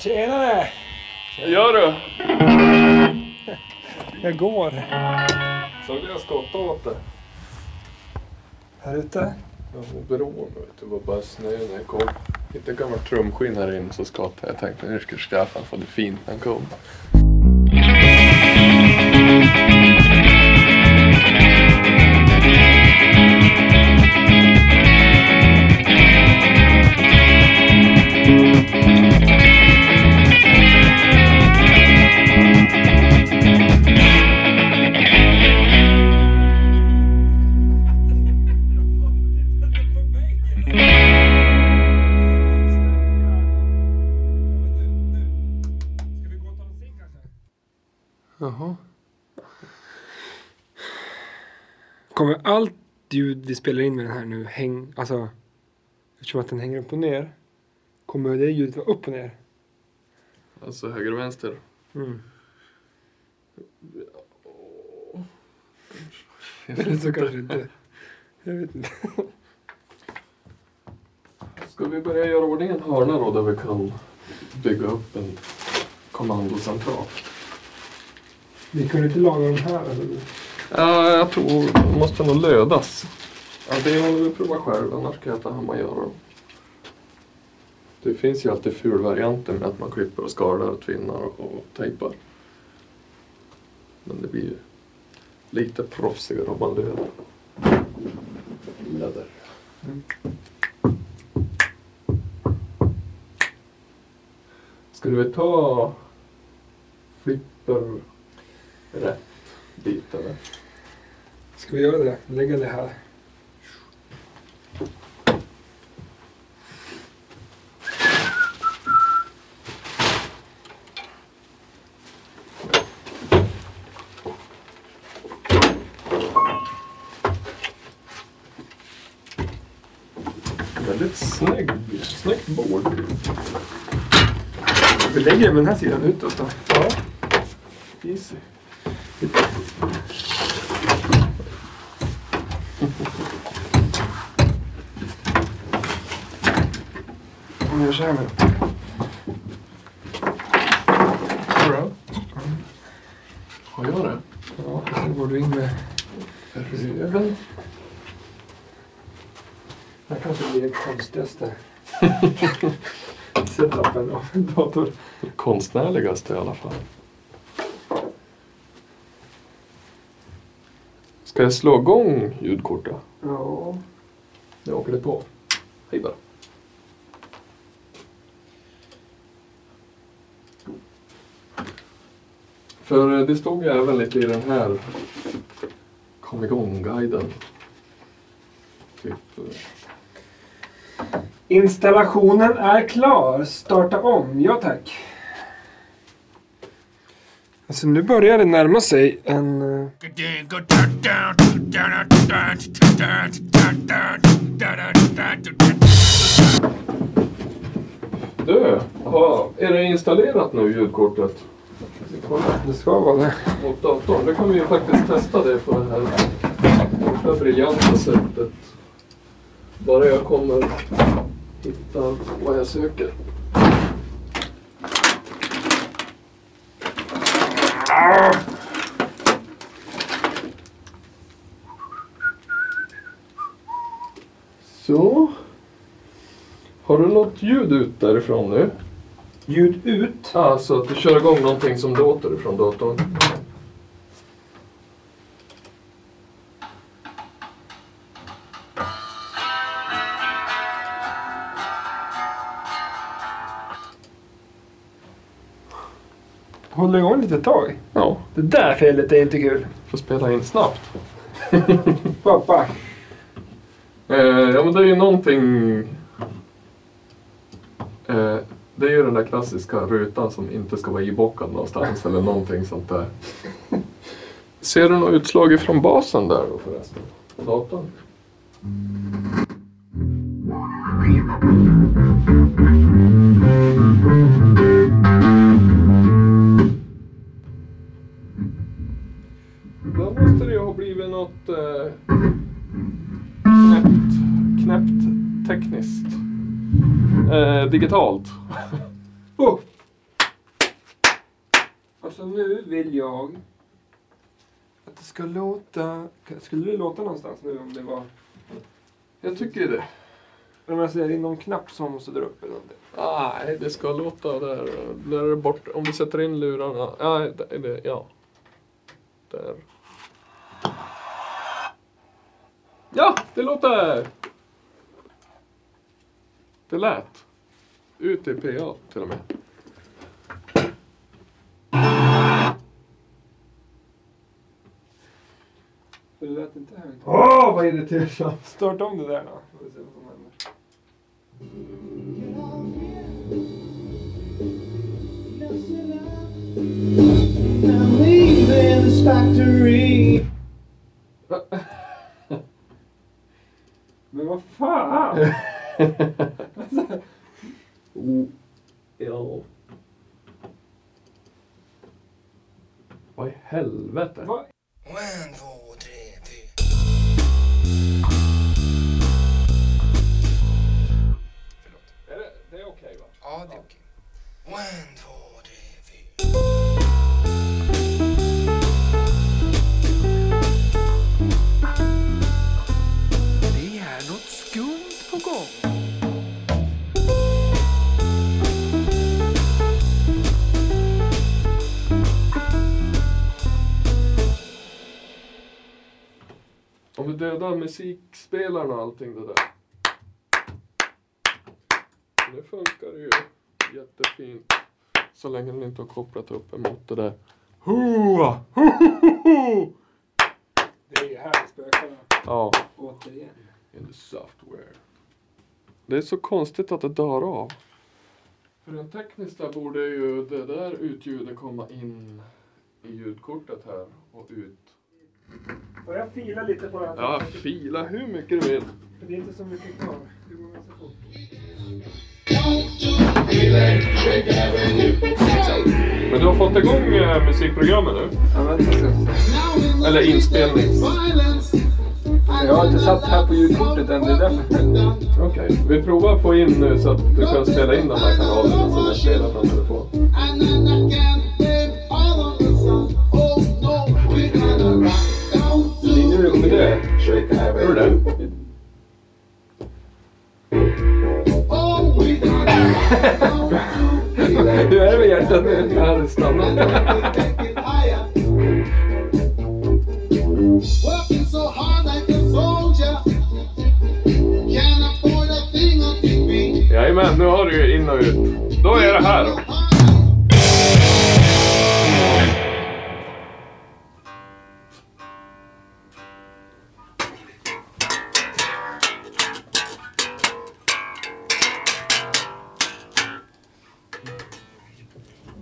Tjenare! Vad gör du? Jag går. Såg du jag skottade åt dig? Här ute? Ja, vet du. Det var bara snö när jag kom. Hittade gammalt trumskinn här inne så skottade jag. Jag tänkte nu ska Staffan få det fint när han kom. Allt ljud vi spelar in med den här nu häng... Alltså, eftersom att den hänger upp och ner. Kommer det ljudet vara upp och ner? Alltså höger och vänster. Mm. Eller så kanske inte. Jag vet inte. Ska vi börja göra ordning en hörna då där vi kan bygga upp en kommandocentral? Vi kunde inte laga de här. Alltså. Ja, jag tror de måste nog lödas. Antingen håller vi prova själv, annars kan jag ta hem och göra dem. Det finns ju alltid fulvarianter med att man klipper och skalar och tvinnar och, tejpar. Men det blir ju lite proffsigare om man löder. Läder. Ska du ta flipper rätt bit eller? Ska vi göra det? Lägga det här. Väldigt snygg, snyggt bord. Vi lägger den här sidan utåt då. Ja. Easy. Om så här nu. Bra. Har jag det? Ja, sen går du in med... Röven. Det här kanske blir det konstigaste setupen av en dator. Konstnärligaste i alla fall. Ska jag slå igång ljudkortet? Ja. Jag åker det på. Hej bara. För det stod ju även lite i den här kom igång-guiden. Typ, eh, Installationen är klar. Starta om. Ja tack. Alltså nu börjar det närma sig en... eh, Du, har, är det installerat nu ljudkortet? Det ska vara det. mot datorn. Då kan vi ju faktiskt testa det på det här korta briljanta sättet. Bara jag kommer hitta vad jag söker. Så. Har du något ljud ut därifrån nu? Ljud ut. Ja, så att du kör igång någonting som låter ifrån datorn. Håller igång lite tag. Ja, Det där felet är inte kul. får spela in snabbt. Pappa. Eh, ja, men det är ju någonting... Det är ju den där klassiska rutan som inte ska vara ibockad någonstans eller någonting sånt där. Ser du något utslag ifrån basen där då förresten? På datorn? Då måste det ju ha blivit något eh, knäppt, knäppt tekniskt. Eh, digitalt. Oh! Alltså nu vill jag att det ska låta... Skulle det låta någonstans nu om det var... Jag tycker det. Om jag säger någon knapp som måste dra upp eller någonting. Nej, det ska låta där. Där är det bort. Om vi sätter in lurarna. Nej, det är det. Ja. Där. Ja, det låter! Det lät. Ut i PA till och med. Det lät inte högt. Åh, vad irriterande! Starta om det där då. Musikspelaren och allting det där. Nu funkar det ju jättefint. Så länge den inte har kopplat upp emot det där. Hoa! Ho, ho, ho! Det är här det spökar Ja, återigen. in the software. Det är så konstigt att det dör av. För rent tekniskt där borde ju det där utljudet komma in i ljudkortet här och ut. Får jag fila lite på det här? Ja, fila hur mycket du vill. För det är inte så mycket kvar. Det går ganska fort. Men du har fått igång eh, musikprogrammet nu? Ja, se. Eller inspelning? Jag har inte satt här på ljudkortet än. Det är därför. Okej, vi provar att få in nu så att du kan spela in de här kanalerna som jag spelar från telefon.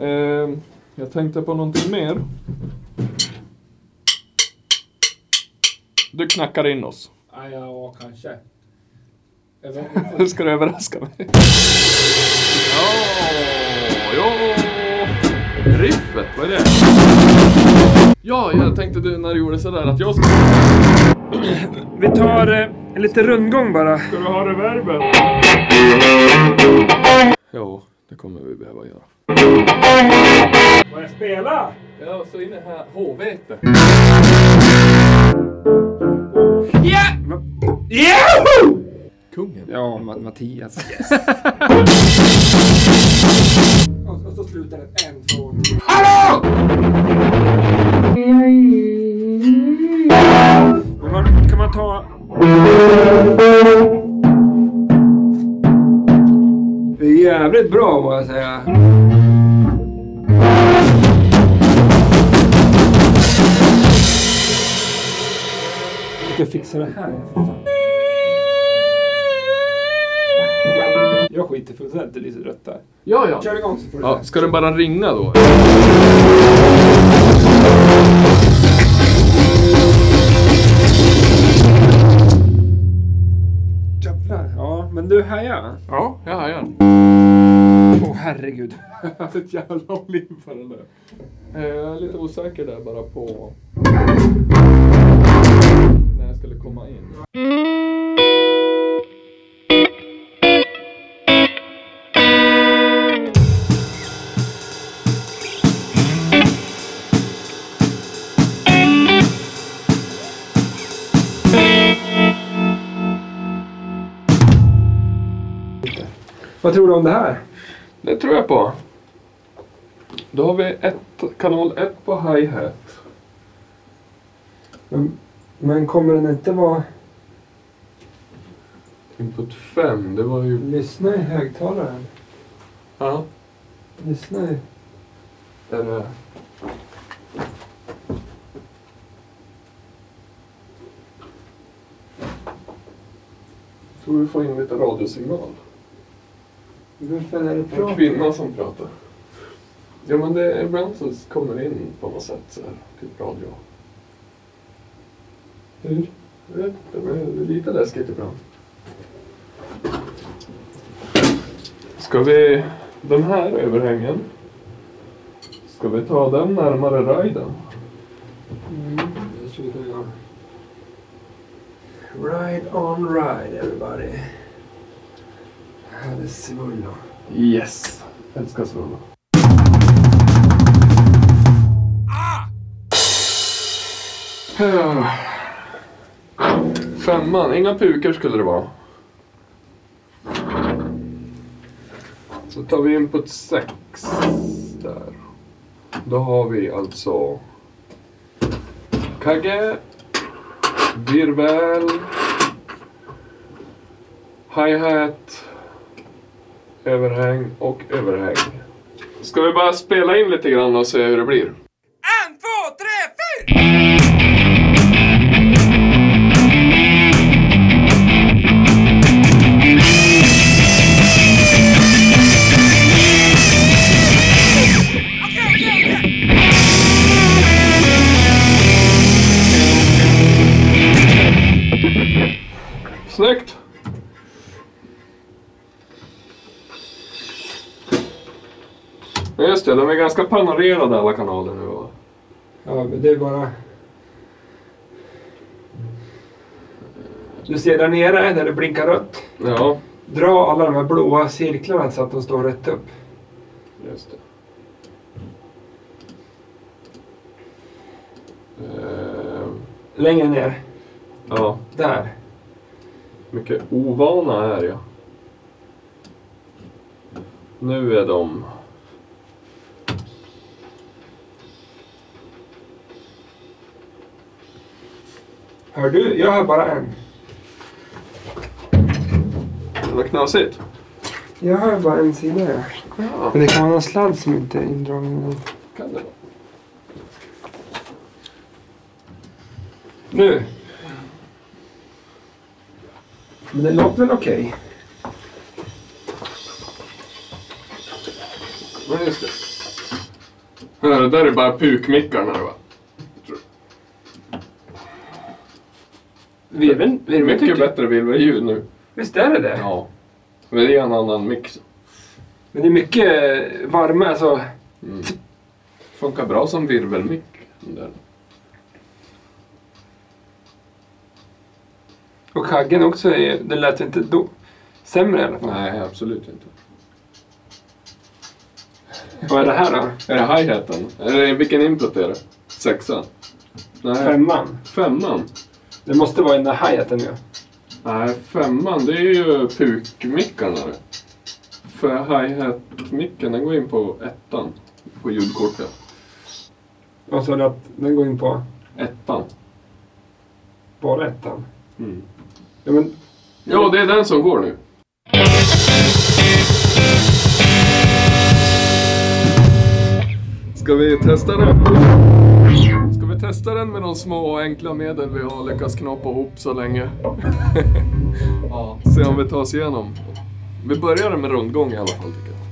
Ehm, jag tänkte på någonting mer. Du knackar in oss. Ja, ja, kanske. Inte. Ska du överraska mig? Ja, ja. Riffet, vad är det? Ja, jag tänkte du när du gjorde sådär att jag ska... Vi tar eh, en liten rundgång bara. Ska du ha reverben? Jo, det kommer vi behöva göra. Får jag spela? Ja, så inne här, H-vete. Yeah! Kungen. Ja, Ma- Mattias. och, och så slutar det. En. Men man, kan man ta... jävligt bra må jag säga. Jag ska fixa det här. Jag skiter fullständigt i lyser rött där. Ja, ja. Kör igång så får du ja. Ska den bara ringa då? Jävlar. Ja, men du hajar. Ja, jag hajar. Åh oh, herregud. Jag hade ett jävla liv för den där. Jag är lite osäker där bara på när jag skulle komma in. Vad tror du om det här? Det tror jag på. Då har vi ett, kanal 1 på hi-hat. Men, men kommer den inte vara... Input 5, det var ju... Lyssna i högtalaren. Ja, Lyssna i... är det... Tror vi får in lite radiosignal. Varför är det En kvinna som pratar. Ja men det är ibland så kommer det in på något sätt så här, typ radio. Hur? Jag vet inte, men det är lite läskigt ibland. Ska vi, den här överhängen, ska vi ta den närmare riden? Mm, det skulle vi kunna göra. Ride on ride everybody. Här är Svullo. Yes! Älskar Svullo. Ah! Femman, inga pukor skulle det vara. Så tar vi input 6 där. Då har vi alltså kagge, virvel, hi-hat, överhäng och överhäng. Ska vi bara spela in lite grann och se hur det blir? En, två, tre, fyra! Okej! Snyggt! Det, de är ganska panorerade alla kanaler nu va? Ja, det är bara... Du ser där nere, där det blinkar rött. Ja, Dra alla de här blåa cirklarna så att de står rätt upp. just det. Eh, Längre ner. ja, Där. mycket ovana är jag. Nu är de... Hör du? Jag hör bara en. Var knasigt. Jag hör bara en sida. Ja. Ja, Men det kan vara någon sladd som inte är indragen. kan det vara. Nu. Men det låter väl okej? Ja, just det. Det där är bara pukmickarna va? Virveln, virveln Mycket tycker bättre virvelljud nu. Visst är det det? Ja. Men det är en annan mix. Men det är mycket varma, alltså. Mm. Funkar bra som virvelmick. den. Och kaggen också, är, det lät inte då, sämre i alla fall. Nej, absolut inte. Vad är det här då? Är det hi-haten? Vilken input är det? Sexan? Nej, Femman. femman? Det måste vara den där hi-haten ju. Nej, femman det är ju pukmickarna. För hi-hat-micken den går in på ettan. På ljudkortet. Och så att den går in på Ettan. bara ettan. Mm. Ja, men Ja, det är den som går nu. Ska vi testa den? Testa den med de små och enkla medel vi har lyckats knåpa ihop så länge? ja. Se om vi tar oss igenom. Vi börjar med rundgång i alla fall tycker jag.